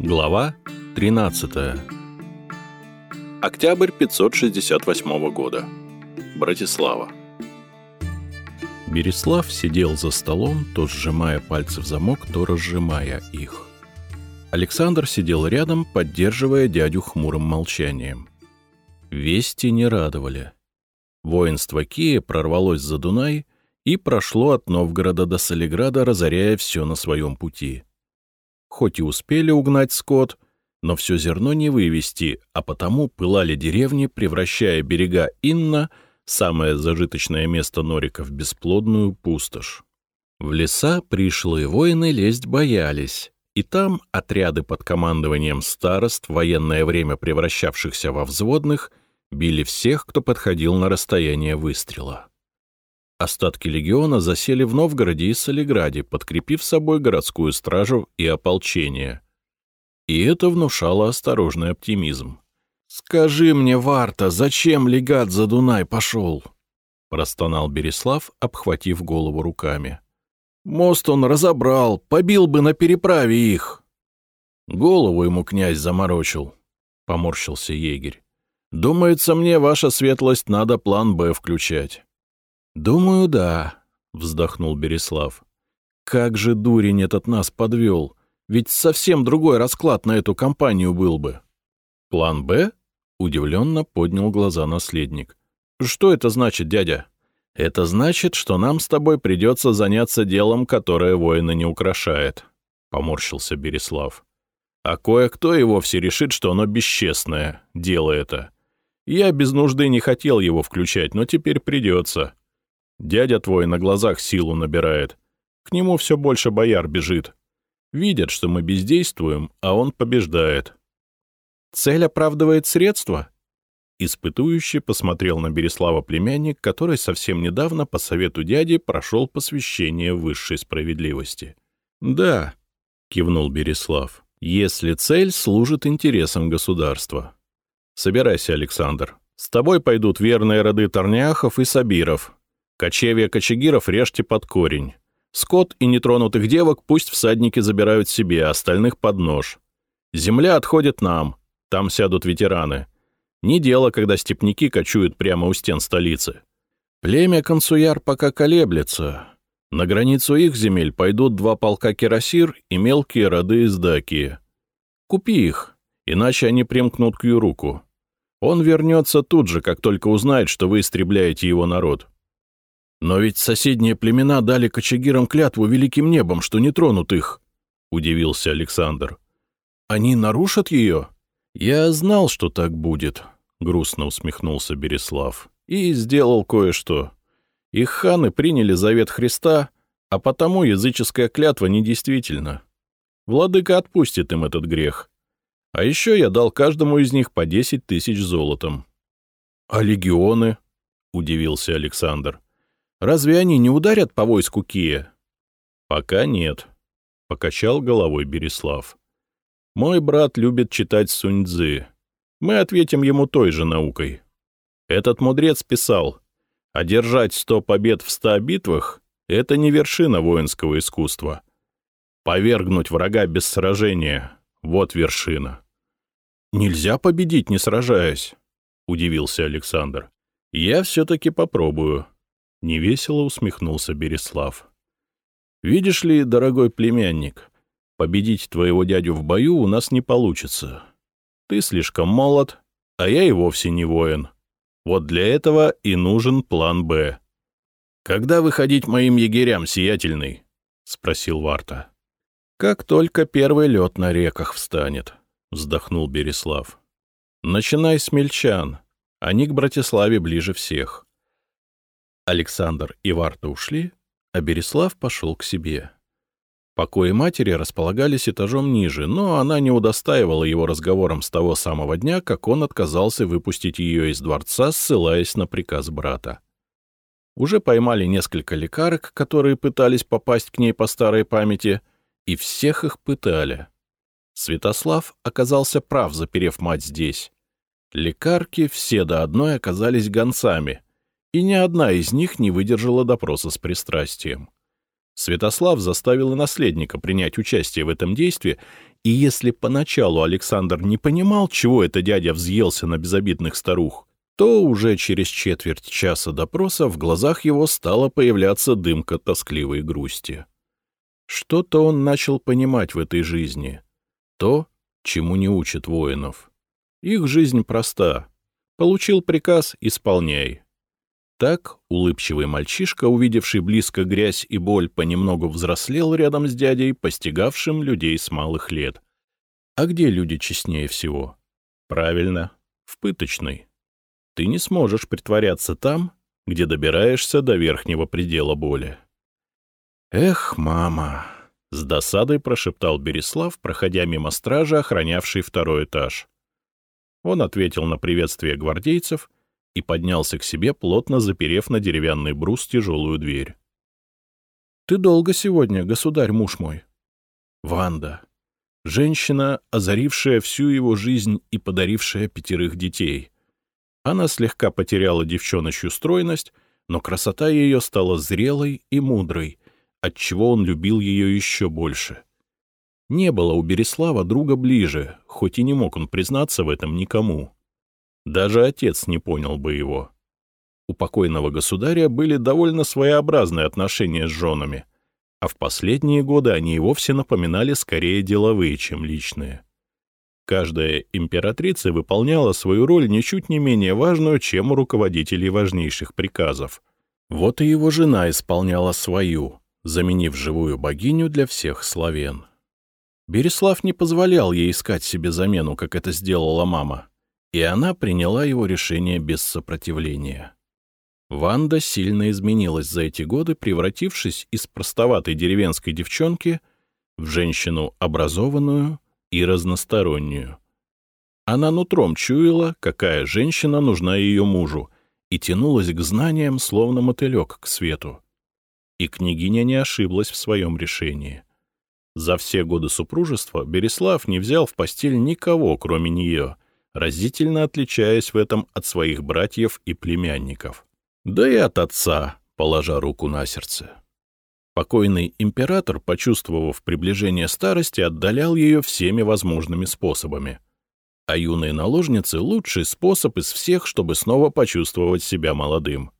Глава 13. Октябрь 568 года. Братислава. Береслав сидел за столом, то сжимая пальцы в замок, то разжимая их. Александр сидел рядом, поддерживая дядю хмурым молчанием. Вести не радовали. Воинство Кия прорвалось за Дунай и прошло от Новгорода до Солиграда, разоряя все на своем пути. Хоть и успели угнать скот, но все зерно не вывести, а потому пылали деревни, превращая берега Инна, самое зажиточное место Норика, в бесплодную пустошь. В леса пришлые воины лезть боялись, и там отряды под командованием старост, военное время превращавшихся во взводных, били всех, кто подходил на расстояние выстрела. Остатки легиона засели в Новгороде и Солиграде, подкрепив собой городскую стражу и ополчение. И это внушало осторожный оптимизм. «Скажи мне, Варта, зачем легат за Дунай пошел?» — простонал Береслав, обхватив голову руками. «Мост он разобрал, побил бы на переправе их!» «Голову ему князь заморочил», — поморщился егерь. «Думается мне, ваша светлость, надо план «Б» включать». «Думаю, да», — вздохнул Береслав. «Как же дурень этот нас подвел! Ведь совсем другой расклад на эту компанию был бы». «План «Б»?» — удивленно поднял глаза наследник. «Что это значит, дядя?» «Это значит, что нам с тобой придется заняться делом, которое воина не украшает», — поморщился Береслав. «А кое-кто и вовсе решит, что оно бесчестное, дело это. Я без нужды не хотел его включать, но теперь придется. Дядя твой на глазах силу набирает. К нему все больше бояр бежит. Видят, что мы бездействуем, а он побеждает. Цель оправдывает средства? Испытующий посмотрел на Береслава племянник, который совсем недавно по совету дяди прошел посвящение высшей справедливости. «Да», — кивнул Береслав, — «если цель служит интересам государства». «Собирайся, Александр. С тобой пойдут верные роды Торняхов и Сабиров, Кочевья кочегиров режьте под корень. Скот и нетронутых девок пусть всадники забирают себе, а остальных под нож. Земля отходит нам, там сядут ветераны. Не дело, когда степняки кочуют прямо у стен столицы. Племя Консуяр пока колеблется. На границу их земель пойдут два полка кирасир и мелкие роды из Дакии. Купи их, иначе они примкнут к Юруку. Он вернется тут же, как только узнает, что вы истребляете его народ. «Но ведь соседние племена дали кочегирам клятву великим небом, что не тронут их», — удивился Александр. «Они нарушат ее?» «Я знал, что так будет», — грустно усмехнулся Береслав. «И сделал кое-что. Их ханы приняли завет Христа, а потому языческая клятва недействительна. Владыка отпустит им этот грех. А еще я дал каждому из них по десять тысяч золотом». «А легионы?» — удивился Александр. Разве они не ударят по войску Кия? Пока нет, — покачал головой Береслав. Мой брат любит читать Сунь-Дзы. Мы ответим ему той же наукой. Этот мудрец писал, одержать сто побед в ста битвах — это не вершина воинского искусства. Повергнуть врага без сражения — вот вершина. «Нельзя победить, не сражаясь», — удивился Александр. «Я все-таки попробую», Невесело усмехнулся Береслав. «Видишь ли, дорогой племянник, победить твоего дядю в бою у нас не получится. Ты слишком молод, а я и вовсе не воин. Вот для этого и нужен план «Б». «Когда выходить моим егерям, сиятельный?» — спросил Варта. «Как только первый лед на реках встанет», — вздохнул Береслав. «Начинай с мельчан. Они к Братиславе ближе всех. Александр и Варта ушли, а Береслав пошел к себе. Покои матери располагались этажом ниже, но она не удостаивала его разговором с того самого дня, как он отказался выпустить ее из дворца, ссылаясь на приказ брата. Уже поймали несколько лекарок, которые пытались попасть к ней по старой памяти, и всех их пытали. Святослав оказался прав, заперев мать здесь. Лекарки все до одной оказались гонцами, и ни одна из них не выдержала допроса с пристрастием. Святослав заставил наследника принять участие в этом действии, и если поначалу Александр не понимал, чего это дядя взъелся на безобидных старух, то уже через четверть часа допроса в глазах его стала появляться дымка тоскливой грусти. Что-то он начал понимать в этой жизни. То, чему не учат воинов. Их жизнь проста. Получил приказ — исполняй. Так улыбчивый мальчишка, увидевший близко грязь и боль, понемногу взрослел рядом с дядей, постигавшим людей с малых лет. А где люди честнее всего? Правильно, в пыточной. Ты не сможешь притворяться там, где добираешься до верхнего предела боли. «Эх, мама!» — с досадой прошептал Береслав, проходя мимо стражи, охранявшей второй этаж. Он ответил на приветствие гвардейцев и поднялся к себе, плотно заперев на деревянный брус тяжелую дверь. — Ты долго сегодня, государь муж мой? Ванда. Женщина, озарившая всю его жизнь и подарившая пятерых детей. Она слегка потеряла девчоночью стройность, но красота ее стала зрелой и мудрой, отчего он любил ее еще больше. Не было у Береслава друга ближе, хоть и не мог он признаться в этом никому. Даже отец не понял бы его. У покойного государя были довольно своеобразные отношения с женами, а в последние годы они и вовсе напоминали скорее деловые, чем личные. Каждая императрица выполняла свою роль ничуть не менее важную, чем у руководителей важнейших приказов. Вот и его жена исполняла свою, заменив живую богиню для всех славян. Береслав не позволял ей искать себе замену, как это сделала мама и она приняла его решение без сопротивления. Ванда сильно изменилась за эти годы, превратившись из простоватой деревенской девчонки в женщину образованную и разностороннюю. Она нутром чуяла, какая женщина нужна ее мужу, и тянулась к знаниям, словно мотылек к свету. И княгиня не ошиблась в своем решении. За все годы супружества Береслав не взял в постель никого, кроме нее, разительно отличаясь в этом от своих братьев и племянников. Да и от отца, положа руку на сердце. Покойный император, почувствовав приближение старости, отдалял ее всеми возможными способами. А юные наложницы — лучший способ из всех, чтобы снова почувствовать себя молодым.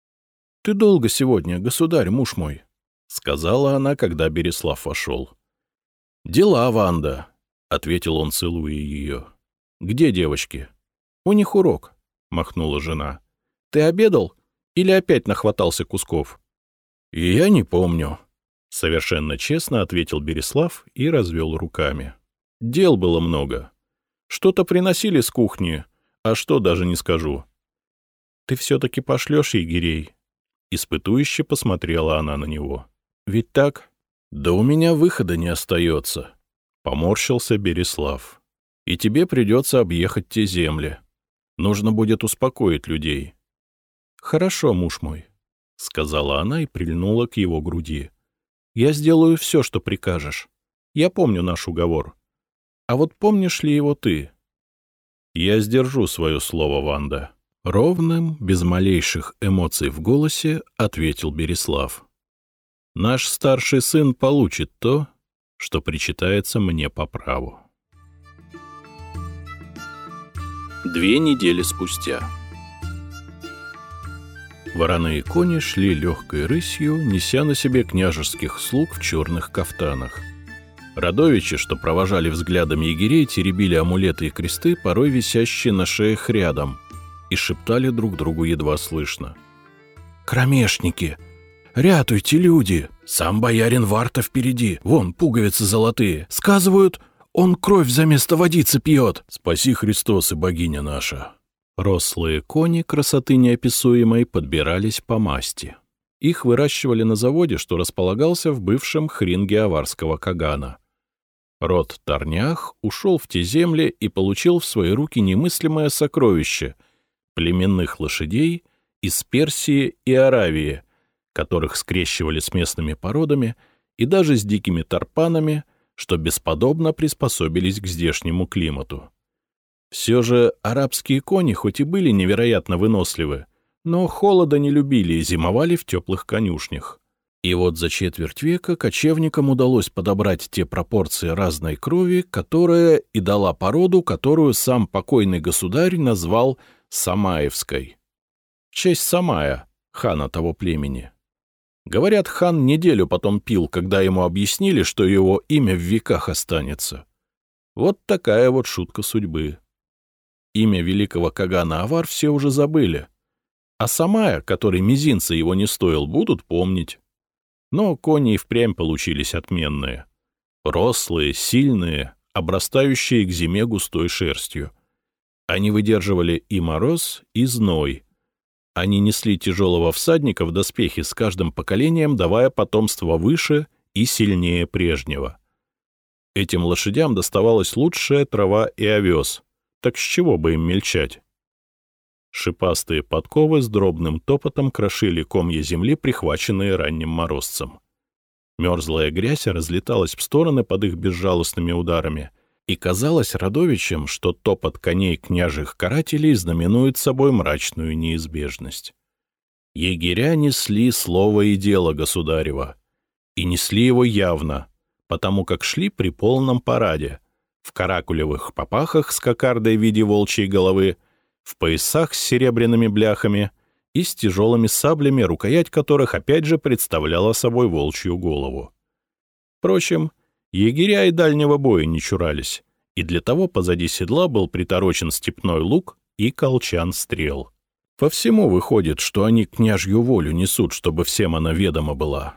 — Ты долго сегодня, государь, муж мой, — сказала она, когда Береслав вошел. — Дела, Ванда, — ответил он, целуя ее. «Где девочки?» «У них урок», — махнула жена. «Ты обедал или опять нахватался кусков?» «И я не помню», — совершенно честно ответил Береслав и развел руками. «Дел было много. Что-то приносили с кухни, а что даже не скажу». «Ты все-таки пошлешь егерей?» Испытующе посмотрела она на него. «Ведь так?» «Да у меня выхода не остается», — поморщился Береслав и тебе придется объехать те земли. Нужно будет успокоить людей. — Хорошо, муж мой, — сказала она и прильнула к его груди. — Я сделаю все, что прикажешь. Я помню наш уговор. А вот помнишь ли его ты? — Я сдержу свое слово, Ванда. Ровным, без малейших эмоций в голосе, ответил Береслав. Наш старший сын получит то, что причитается мне по праву. Две недели спустя. Вороные кони шли легкой рысью, неся на себе княжеских слуг в черных кафтанах. Радовичи, что провожали взглядом егерей, теребили амулеты и кресты, порой висящие на шеях рядом, и шептали друг другу едва слышно. «Кромешники! Рятуйте, люди! Сам боярин Варта впереди! Вон, пуговицы золотые! Сказывают, он кровь за место водицы пьет. Спаси Христос и богиня наша. Рослые кони красоты неописуемой подбирались по масти. Их выращивали на заводе, что располагался в бывшем хринге аварского Кагана. Род Торнях ушел в те земли и получил в свои руки немыслимое сокровище — племенных лошадей из Персии и Аравии, которых скрещивали с местными породами и даже с дикими тарпанами — что бесподобно приспособились к здешнему климату. Все же арабские кони хоть и были невероятно выносливы, но холода не любили и зимовали в теплых конюшнях. И вот за четверть века кочевникам удалось подобрать те пропорции разной крови, которая и дала породу, которую сам покойный государь назвал Самаевской. В честь Самая, хана того племени. Говорят, хан неделю потом пил, когда ему объяснили, что его имя в веках останется. Вот такая вот шутка судьбы. Имя великого Кагана Авар все уже забыли. А Самая, который мизинца его не стоил, будут помнить. Но кони и впрямь получились отменные. Рослые, сильные, обрастающие к зиме густой шерстью. Они выдерживали и мороз, и зной. Они несли тяжелого всадника в доспехи с каждым поколением, давая потомство выше и сильнее прежнего. Этим лошадям доставалась лучшая трава и овес, так с чего бы им мельчать? Шипастые подковы с дробным топотом крошили комья земли, прихваченные ранним морозцем. Мерзлая грязь разлеталась в стороны под их безжалостными ударами, и казалось Радовичем, что топот коней княжих карателей знаменует собой мрачную неизбежность. Егеря несли слово и дело государева, и несли его явно, потому как шли при полном параде, в каракулевых попахах с кокардой в виде волчьей головы — в поясах с серебряными бляхами и с тяжелыми саблями, рукоять которых опять же представляла собой волчью голову. Впрочем, егеря и дальнего боя не чурались, и для того позади седла был приторочен степной лук и колчан стрел. По всему выходит, что они княжью волю несут, чтобы всем она ведома была.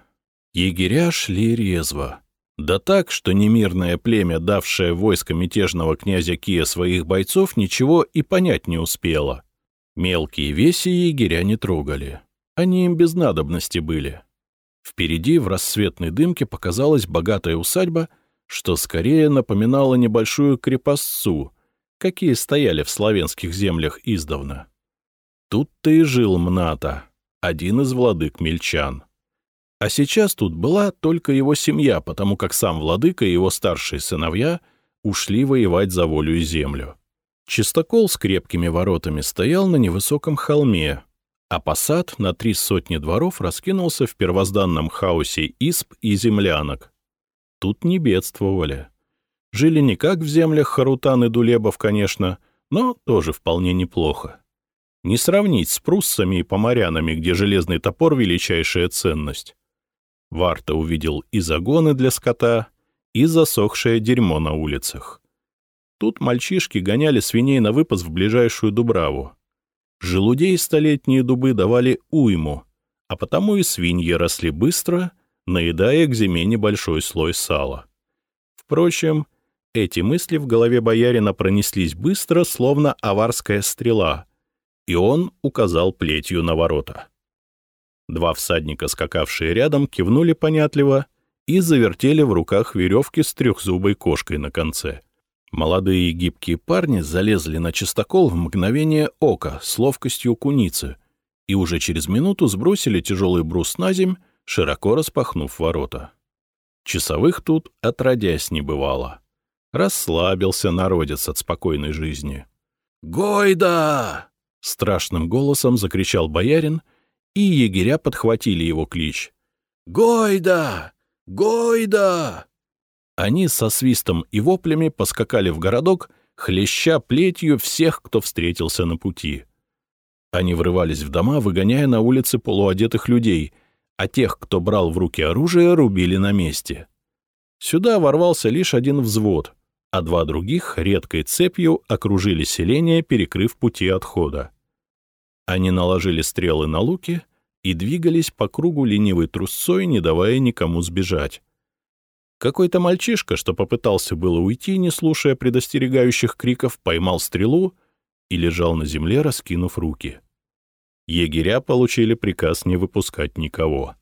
Егеря шли резво, да так, что немирное племя, давшее войско мятежного князя Кия своих бойцов, ничего и понять не успело. Мелкие веси егеря не трогали. Они им без надобности были. Впереди в рассветной дымке показалась богатая усадьба, что скорее напоминала небольшую крепостцу, какие стояли в славянских землях издавна. Тут-то и жил Мната, один из владык мельчан. А сейчас тут была только его семья, потому как сам владыка и его старшие сыновья ушли воевать за волю и землю. Чистокол с крепкими воротами стоял на невысоком холме, а посад на три сотни дворов раскинулся в первозданном хаосе исп и землянок. Тут не бедствовали. Жили не как в землях Харутан и Дулебов, конечно, но тоже вполне неплохо. Не сравнить с пруссами и поморянами, где железный топор — величайшая ценность. Варта увидел и загоны для скота, и засохшее дерьмо на улицах. Тут мальчишки гоняли свиней на выпас в ближайшую Дубраву. Желудей столетние дубы давали уйму, а потому и свиньи росли быстро, наедая к зиме небольшой слой сала. Впрочем, эти мысли в голове боярина пронеслись быстро, словно аварская стрела, и он указал плетью на ворота. Два всадника, скакавшие рядом, кивнули понятливо и завертели в руках веревки с трехзубой кошкой на конце. Молодые гибкие парни залезли на чистокол в мгновение ока с ловкостью куницы и уже через минуту сбросили тяжелый брус на земь, широко распахнув ворота. Часовых тут отродясь не бывало. Расслабился народец от спокойной жизни. «Гойда!» — страшным голосом закричал боярин — и егеря подхватили его клич. «Гойда! Гойда!» Они со свистом и воплями поскакали в городок, хлеща плетью всех, кто встретился на пути. Они врывались в дома, выгоняя на улицы полуодетых людей, а тех, кто брал в руки оружие, рубили на месте. Сюда ворвался лишь один взвод, а два других редкой цепью окружили селение, перекрыв пути отхода. Они наложили стрелы на луки и двигались по кругу ленивой трусцой, не давая никому сбежать. Какой-то мальчишка, что попытался было уйти, не слушая предостерегающих криков, поймал стрелу и лежал на земле, раскинув руки. Егеря получили приказ не выпускать никого.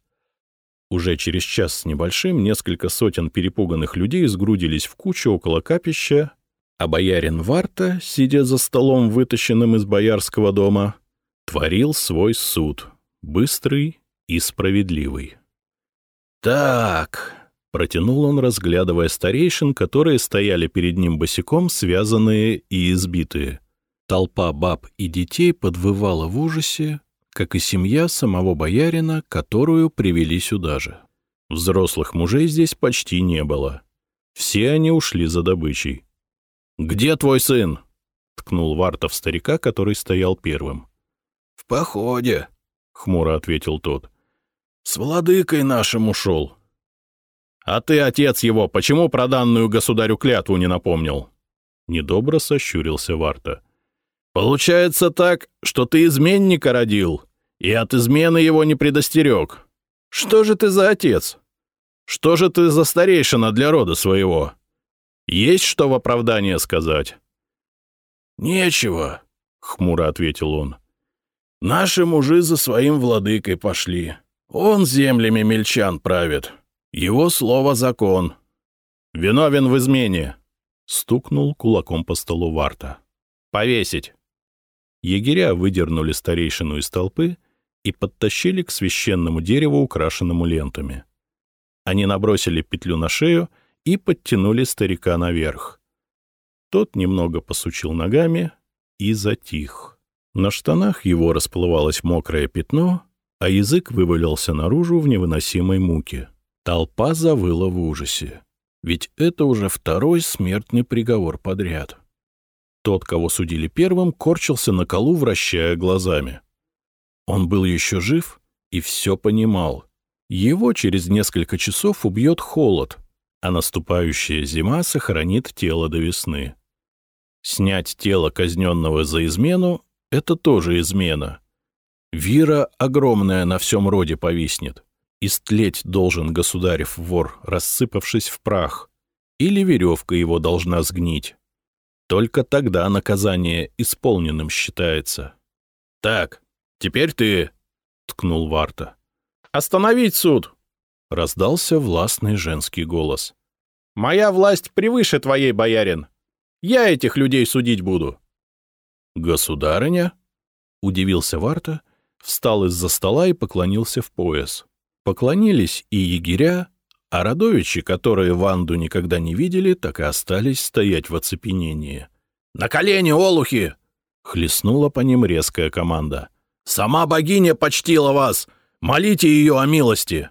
Уже через час с небольшим несколько сотен перепуганных людей сгрудились в кучу около капища, а боярин Варта, сидя за столом, вытащенным из боярского дома, творил свой суд, быстрый и справедливый. «Так», — протянул он, разглядывая старейшин, которые стояли перед ним босиком, связанные и избитые. Толпа баб и детей подвывала в ужасе, как и семья самого боярина, которую привели сюда же. Взрослых мужей здесь почти не было. Все они ушли за добычей. «Где твой сын?» — ткнул Вартов старика, который стоял первым. «В походе», — хмуро ответил тот. «С владыкой нашим ушел». «А ты, отец его, почему про данную государю клятву не напомнил?» Недобро сощурился Варта. «Получается так, что ты изменника родил, и от измены его не предостерег. Что же ты за отец? Что же ты за старейшина для рода своего? Есть что в оправдание сказать?» «Нечего», — хмуро ответил он. «Наши мужи за своим владыкой пошли. Он землями мельчан правит. Его слово — закон. Виновен в измене», — стукнул кулаком по столу Варта. «Повесить». Егеря выдернули старейшину из толпы и подтащили к священному дереву, украшенному лентами. Они набросили петлю на шею и подтянули старика наверх. Тот немного посучил ногами и затих. На штанах его расплывалось мокрое пятно, а язык вывалился наружу в невыносимой муке. Толпа завыла в ужасе. Ведь это уже второй смертный приговор подряд. Тот, кого судили первым, корчился на колу, вращая глазами. Он был еще жив и все понимал. Его через несколько часов убьет холод, а наступающая зима сохранит тело до весны. Снять тело казненного за измену — это тоже измена. Вира огромная на всем роде повиснет. Истлеть должен государев вор, рассыпавшись в прах, или веревка его должна сгнить. Только тогда наказание исполненным считается. — Так, теперь ты, — ткнул Варта. «Остановить суд!» — раздался властный женский голос. «Моя власть превыше твоей, боярин. Я этих людей судить буду». «Государыня?» — удивился Варта, встал из-за стола и поклонился в пояс. Поклонились и егеря, а родовичи, которые Ванду никогда не видели, так и остались стоять в оцепенении. «На колени, олухи!» — хлестнула по ним резкая команда. «Сама богиня почтила вас! Молите ее о милости!»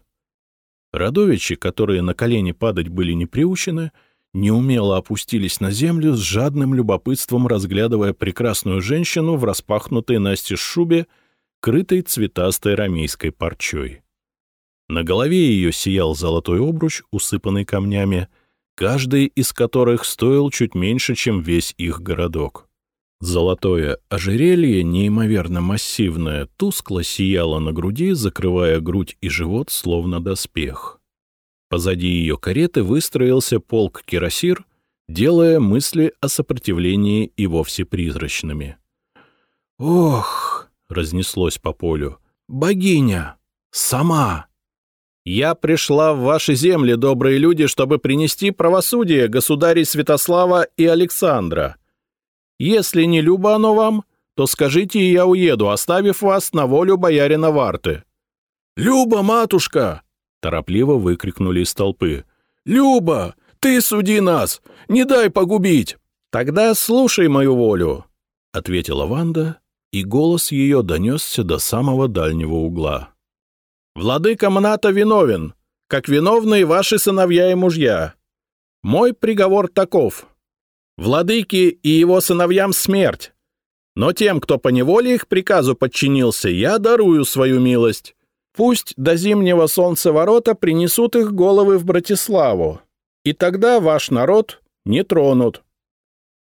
Радовичи, которые на колени падать были не приучены, неумело опустились на землю с жадным любопытством, разглядывая прекрасную женщину в распахнутой Насте шубе, крытой цветастой рамейской парчой. На голове ее сиял золотой обруч, усыпанный камнями, каждый из которых стоил чуть меньше, чем весь их городок. Золотое ожерелье, неимоверно массивное, тускло сияло на груди, закрывая грудь и живот, словно доспех. Позади ее кареты выстроился полк кирасир, делая мысли о сопротивлении и вовсе призрачными. «Ох!» — разнеслось по полю. «Богиня! Сама!» «Я пришла в ваши земли, добрые люди, чтобы принести правосудие государей Святослава и Александра», если не любо оно вам, то скажите, и я уеду, оставив вас на волю боярина Варты». «Люба, матушка!» — торопливо выкрикнули из толпы. «Люба, ты суди нас! Не дай погубить!» «Тогда слушай мою волю!» — ответила Ванда, и голос ее донесся до самого дальнего угла. «Владыка Мната виновен, как виновны и ваши сыновья и мужья. Мой приговор таков. Владыке и его сыновьям смерть. Но тем, кто по неволе их приказу подчинился, я дарую свою милость. Пусть до зимнего солнца ворота принесут их головы в Братиславу, и тогда ваш народ не тронут».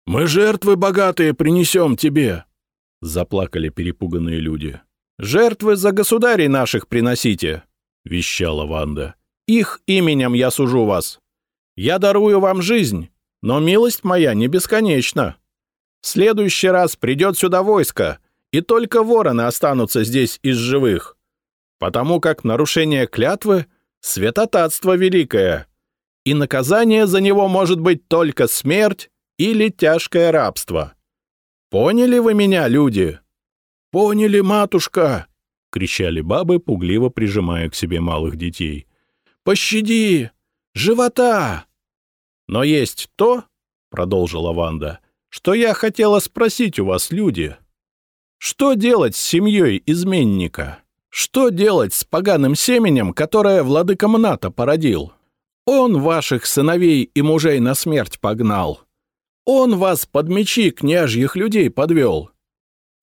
«Мы жертвы богатые принесем тебе», — заплакали перепуганные люди. «Жертвы за государей наших приносите», — вещала Ванда. «Их именем я сужу вас. Я дарую вам жизнь, но милость моя не бесконечна. В следующий раз придет сюда войско, и только вороны останутся здесь из живых. Потому как нарушение клятвы — святотатство великое, и наказание за него может быть только смерть или тяжкое рабство. Поняли вы меня, люди? — Поняли, матушка! — кричали бабы, пугливо прижимая к себе малых детей. — Пощади! Живота! Но есть то, — продолжила Ванда, — что я хотела спросить у вас, люди. Что делать с семьей изменника? Что делать с поганым семенем, которое владыка Мната породил? Он ваших сыновей и мужей на смерть погнал. Он вас под мечи княжьих людей подвел.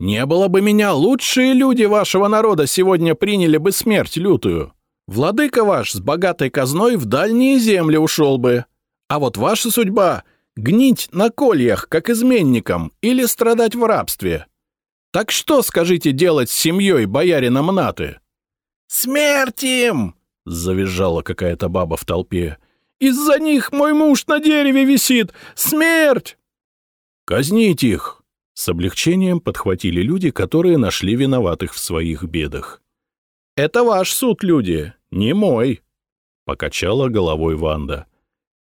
Не было бы меня, лучшие люди вашего народа сегодня приняли бы смерть лютую. Владыка ваш с богатой казной в дальние земли ушел бы. А вот ваша судьба — гнить на кольях, как изменникам, или страдать в рабстве. Так что, скажите, делать с семьей боярина Мнаты? «Смерть им!» — завизжала какая-то баба в толпе. «Из-за них мой муж на дереве висит! Смерть!» «Казнить их!» — с облегчением подхватили люди, которые нашли виноватых в своих бедах. «Это ваш суд, люди, не мой!» — покачала головой Ванда.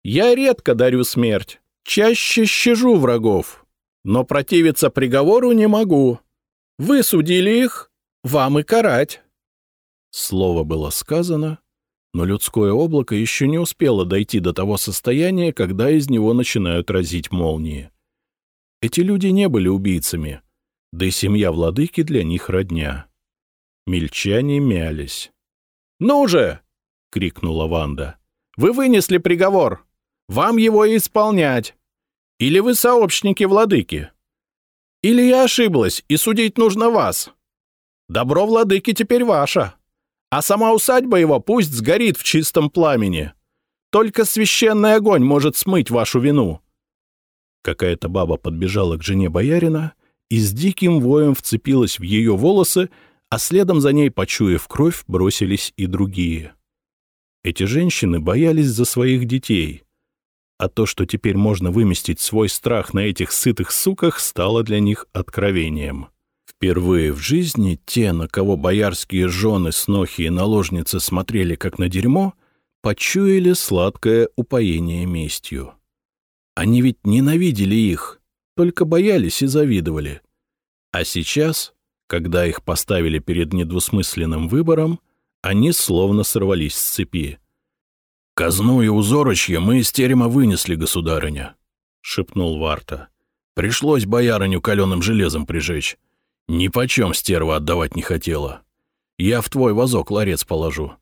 «Я редко дарю смерть, чаще щажу врагов, но противиться приговору не могу. Вы судили их, вам и карать». Слово было сказано, но людское облако еще не успело дойти до того состояния, когда из него начинают разить молнии. Эти люди не были убийцами, да и семья владыки для них родня. Мельчане мялись. «Ну же!» — крикнула Ванда. «Вы вынесли приговор! Вам его исполнять! Или вы сообщники владыки? Или я ошиблась, и судить нужно вас? Добро владыки теперь ваше, а сама усадьба его пусть сгорит в чистом пламени. Только священный огонь может смыть вашу вину». Какая-то баба подбежала к жене боярина и с диким воем вцепилась в ее волосы, а следом за ней, почуяв кровь, бросились и другие. Эти женщины боялись за своих детей, а то, что теперь можно выместить свой страх на этих сытых суках, стало для них откровением. Впервые в жизни те, на кого боярские жены, снохи и наложницы смотрели как на дерьмо, почуяли сладкое упоение местью. Они ведь ненавидели их, только боялись и завидовали. А сейчас, когда их поставили перед недвусмысленным выбором, они словно сорвались с цепи. «Казну и узорочье мы из терема вынесли, государыня», — шепнул Варта. «Пришлось боярыню каленым железом прижечь. Ни почем стерва отдавать не хотела. Я в твой вазок ларец положу».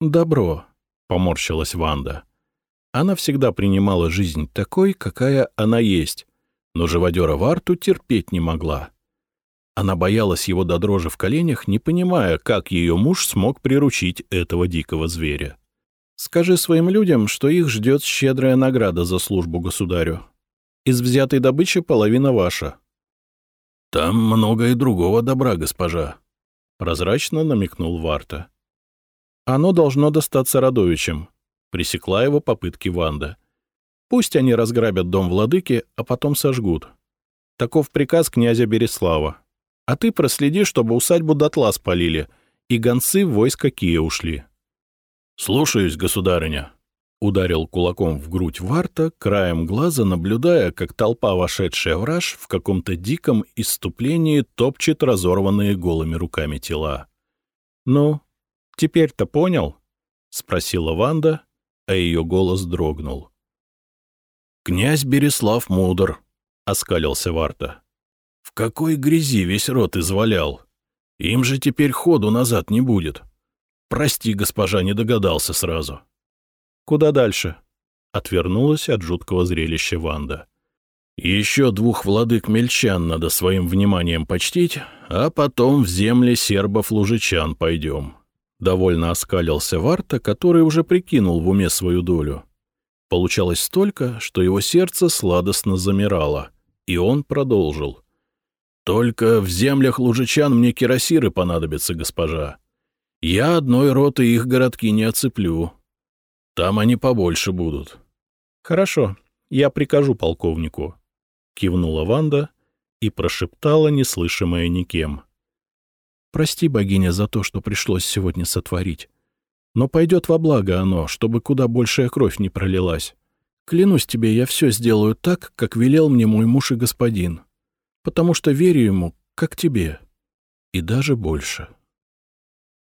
«Добро», — поморщилась Ванда. Она всегда принимала жизнь такой, какая она есть, но живодера Варту терпеть не могла. Она боялась его до дрожи в коленях, не понимая, как ее муж смог приручить этого дикого зверя. Скажи своим людям, что их ждет щедрая награда за службу государю. Из взятой добычи половина ваша». «Там много и другого добра, госпожа», — прозрачно намекнул Варта. «Оно должно достаться Радовичам», — пресекла его попытки Ванда. «Пусть они разграбят дом владыки, а потом сожгут. Таков приказ князя Береслава. А ты проследи, чтобы усадьбу дотла спалили, и гонцы в войско Кия ушли». «Слушаюсь, государыня», — ударил кулаком в грудь Варта, краем глаза наблюдая, как толпа, вошедшая в раж, в каком-то диком иступлении топчет разорванные голыми руками тела. «Ну, теперь-то понял?» — спросила Ванда, а ее голос дрогнул. «Князь Береслав мудр», — оскалился Варта. «В какой грязи весь рот извалял? Им же теперь ходу назад не будет». «Прости, госпожа, не догадался сразу». «Куда дальше?» — отвернулась от жуткого зрелища Ванда. «Еще двух владык мельчан надо своим вниманием почтить, а потом в земли сербов-лужичан пойдем». Довольно оскалился Варта, который уже прикинул в уме свою долю. Получалось столько, что его сердце сладостно замирало, и он продолжил. «Только в землях лужичан мне кирасиры понадобятся, госпожа. Я одной роты их городки не оцеплю. Там они побольше будут. — Хорошо, я прикажу полковнику, — кивнула Ванда и прошептала неслышимое никем. — Прости, богиня, за то, что пришлось сегодня сотворить. Но пойдет во благо оно, чтобы куда большая кровь не пролилась. Клянусь тебе, я все сделаю так, как велел мне мой муж и господин, потому что верю ему, как тебе, и даже больше. —